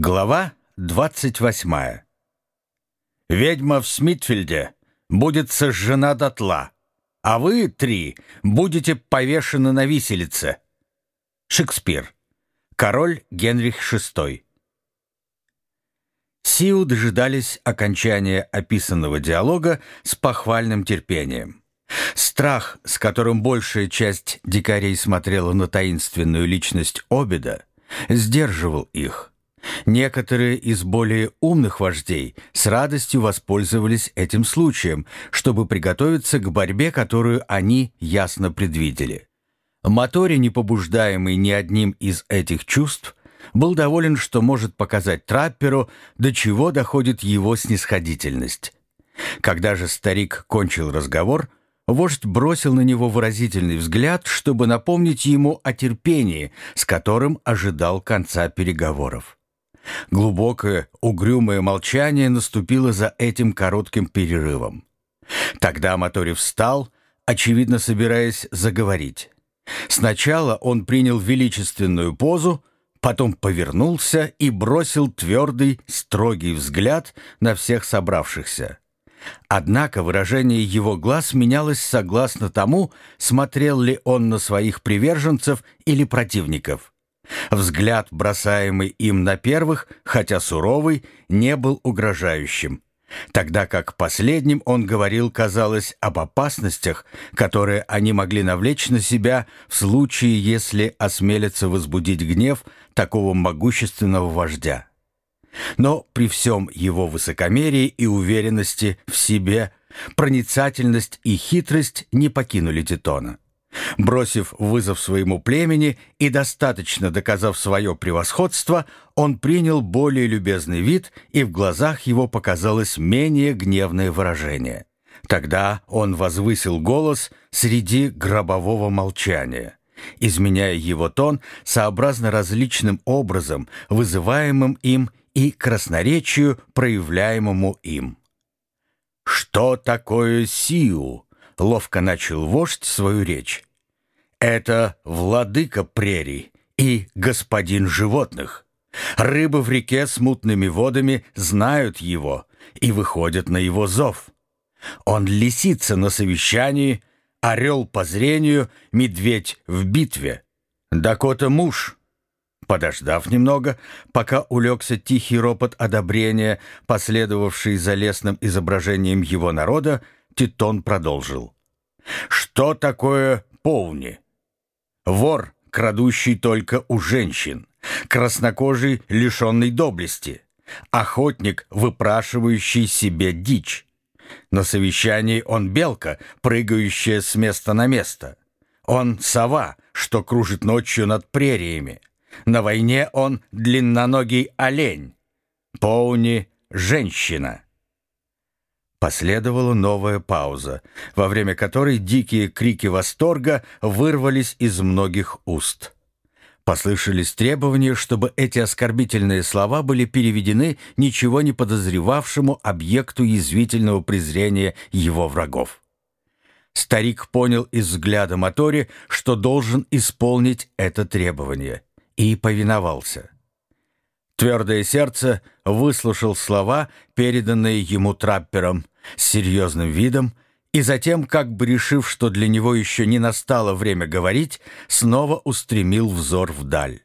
Глава 28. «Ведьма в Смитфильде будет сожжена дотла, а вы, три, будете повешены на виселице». Шекспир. Король Генрих VI. Сиу дожидались окончания описанного диалога с похвальным терпением. Страх, с которым большая часть дикарей смотрела на таинственную личность Обеда, сдерживал их – Некоторые из более умных вождей с радостью воспользовались этим случаем, чтобы приготовиться к борьбе, которую они ясно предвидели. Мотори, не побуждаемый ни одним из этих чувств, был доволен, что может показать трапперу, до чего доходит его снисходительность. Когда же старик кончил разговор, вождь бросил на него выразительный взгляд, чтобы напомнить ему о терпении, с которым ожидал конца переговоров. Глубокое, угрюмое молчание наступило за этим коротким перерывом. Тогда Мотори встал, очевидно собираясь заговорить. Сначала он принял величественную позу, потом повернулся и бросил твердый, строгий взгляд на всех собравшихся. Однако выражение его глаз менялось согласно тому, смотрел ли он на своих приверженцев или противников. Взгляд, бросаемый им на первых, хотя суровый, не был угрожающим, тогда как последним он говорил, казалось, об опасностях, которые они могли навлечь на себя в случае, если осмелятся возбудить гнев такого могущественного вождя. Но при всем его высокомерии и уверенности в себе проницательность и хитрость не покинули Титона. Бросив вызов своему племени и достаточно доказав свое превосходство, он принял более любезный вид, и в глазах его показалось менее гневное выражение. Тогда он возвысил голос среди гробового молчания, изменяя его тон сообразно различным образом, вызываемым им и красноречию, проявляемому им. «Что такое Сиу?» — ловко начал вождь свою речь. Это владыка прерий и господин животных. Рыбы в реке с мутными водами знают его и выходят на его зов. Он лисица на совещании, орел по зрению, медведь в битве. Дакота муж. Подождав немного, пока улегся тихий ропот одобрения, последовавший за лесным изображением его народа, Титон продолжил. «Что такое полни?» Вор, крадущий только у женщин, краснокожий, лишенный доблести, охотник, выпрашивающий себе дичь. На совещании он белка, прыгающая с места на место. Он сова, что кружит ночью над прериями. На войне он длинноногий олень. Поуни — женщина. Последовала новая пауза, во время которой дикие крики восторга вырвались из многих уст. Послышались требования, чтобы эти оскорбительные слова были переведены ничего не подозревавшему объекту язвительного презрения его врагов. Старик понял из взгляда Мотори, что должен исполнить это требование, и повиновался. Твердое сердце выслушал слова, переданные ему траппером, с серьезным видом, и затем, как бы решив, что для него еще не настало время говорить, снова устремил взор вдаль.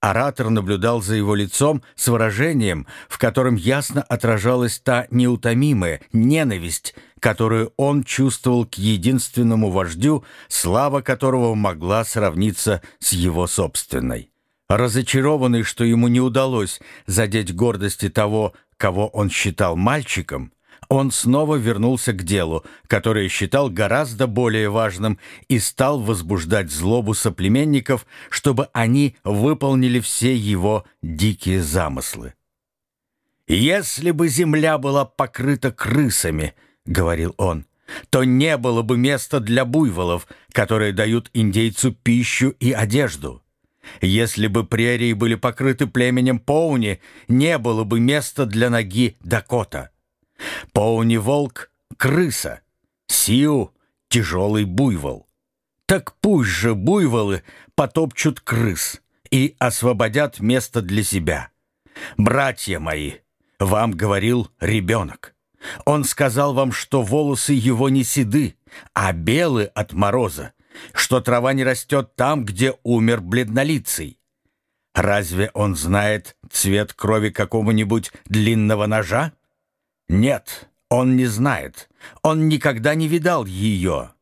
Оратор наблюдал за его лицом с выражением, в котором ясно отражалась та неутомимая ненависть, которую он чувствовал к единственному вождю, слава которого могла сравниться с его собственной. Разочарованный, что ему не удалось задеть гордости того, кого он считал мальчиком, он снова вернулся к делу, которое считал гораздо более важным, и стал возбуждать злобу соплеменников, чтобы они выполнили все его дикие замыслы. «Если бы земля была покрыта крысами», — говорил он, — то не было бы места для буйволов, которые дают индейцу пищу и одежду. Если бы прерии были покрыты племенем Поуни, не было бы места для ноги Дакота. Поуни-волк — крыса, Сиу — тяжелый буйвол. Так пусть же буйволы потопчут крыс и освободят место для себя. «Братья мои, вам говорил ребенок. Он сказал вам, что волосы его не седы, а белы от мороза, что трава не растет там, где умер бледнолицый. Разве он знает цвет крови какого-нибудь длинного ножа? Нет, он не знает. Он никогда не видал ее.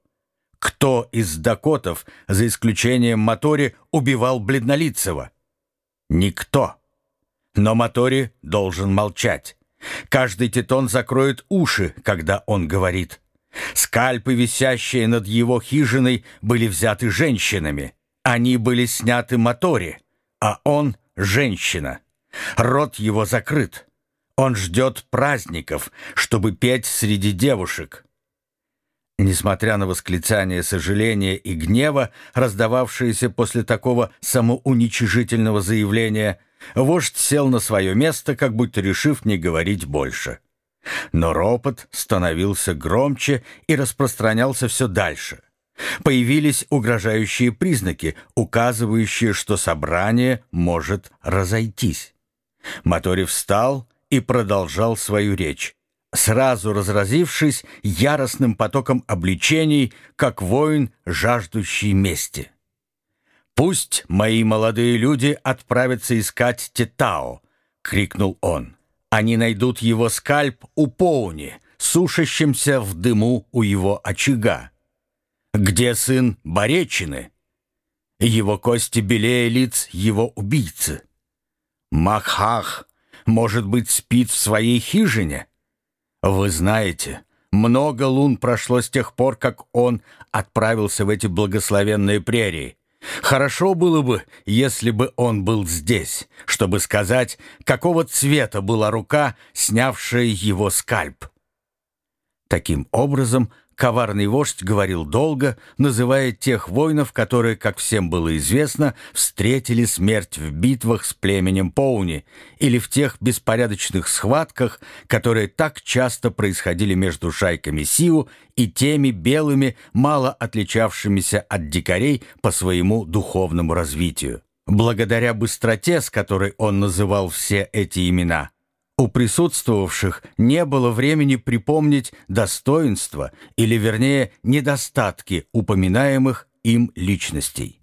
Кто из дакотов, за исключением Мотори, убивал бледнолицего? Никто. Но Мотори должен молчать. Каждый титон закроет уши, когда он говорит. Скальпы, висящие над его хижиной, были взяты женщинами. Они были сняты Мотори, а он — женщина. Рот его закрыт. Он ждет праздников, чтобы петь среди девушек. Несмотря на восклицания сожаления и гнева, раздававшиеся после такого самоуничижительного заявления, вождь сел на свое место, как будто решив не говорить больше. Но ропот становился громче и распространялся все дальше. Появились угрожающие признаки, указывающие, что собрание может разойтись. Мотори встал и продолжал свою речь, сразу разразившись яростным потоком обличений, как воин, жаждущий мести. «Пусть мои молодые люди отправятся искать Тетао!» — крикнул он. «Они найдут его скальп у Поуни, сушащимся в дыму у его очага. Где сын Боречины? Его кости белее лиц его убийцы. Махах может быть, спит в своей хижине? Вы знаете, много лун прошло с тех пор, как он отправился в эти благословенные прерии. Хорошо было бы, если бы он был здесь, чтобы сказать, какого цвета была рука, снявшая его скальп. Таким образом, Коварный вождь говорил долго, называя тех воинов, которые, как всем было известно, встретили смерть в битвах с племенем Поуни или в тех беспорядочных схватках, которые так часто происходили между шайками Сиу и теми белыми, мало отличавшимися от дикарей по своему духовному развитию. Благодаря быстроте, с которой он называл все эти имена – у присутствовавших не было времени припомнить достоинства или, вернее, недостатки упоминаемых им личностей.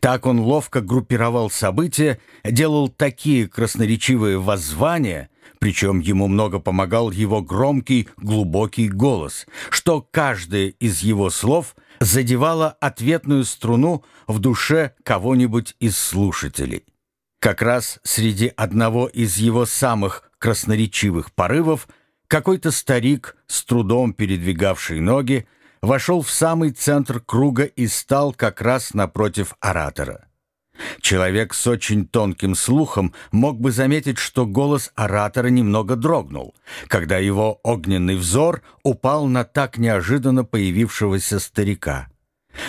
Так он ловко группировал события, делал такие красноречивые воззвания, причем ему много помогал его громкий, глубокий голос, что каждое из его слов задевало ответную струну в душе кого-нибудь из слушателей. Как раз среди одного из его самых красноречивых порывов какой-то старик, с трудом передвигавший ноги, вошел в самый центр круга и стал как раз напротив оратора. Человек с очень тонким слухом мог бы заметить, что голос оратора немного дрогнул, когда его огненный взор упал на так неожиданно появившегося старика.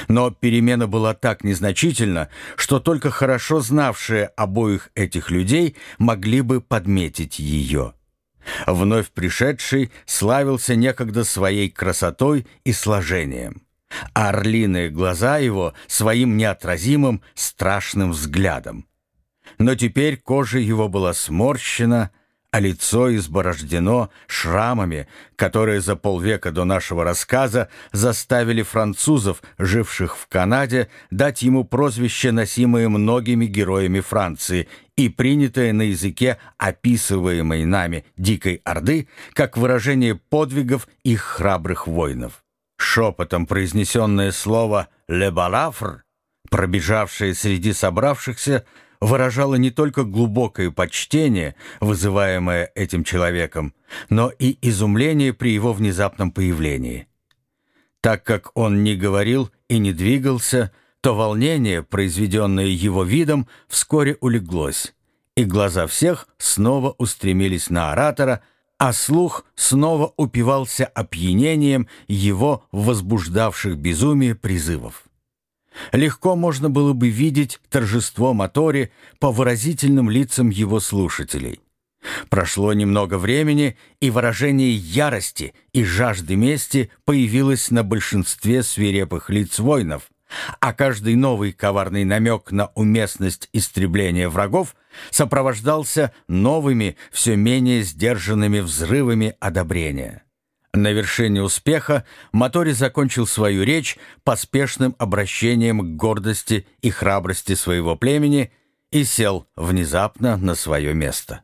Но перемена была так незначительна, что только хорошо знавшие обоих этих людей могли бы подметить ее. Вновь пришедший славился некогда своей красотой и сложением. А орлиные глаза его своим неотразимым страшным взглядом. Но теперь кожа его была сморщена, а лицо изборождено шрамами, которые за полвека до нашего рассказа заставили французов, живших в Канаде, дать ему прозвище, носимое многими героями Франции и принятое на языке описываемой нами Дикой Орды как выражение подвигов их храбрых воинов. Шепотом произнесенное слово «ле балафр», пробежавшее среди собравшихся, выражало не только глубокое почтение, вызываемое этим человеком, но и изумление при его внезапном появлении. Так как он не говорил и не двигался, то волнение, произведенное его видом, вскоре улеглось, и глаза всех снова устремились на оратора, а слух снова упивался опьянением его возбуждавших безумие призывов. Легко можно было бы видеть торжество Мотори по выразительным лицам его слушателей. Прошло немного времени, и выражение ярости и жажды мести появилось на большинстве свирепых лиц воинов, а каждый новый коварный намек на уместность истребления врагов сопровождался новыми, все менее сдержанными взрывами одобрения. На вершине успеха Мотори закончил свою речь поспешным обращением к гордости и храбрости своего племени и сел внезапно на свое место.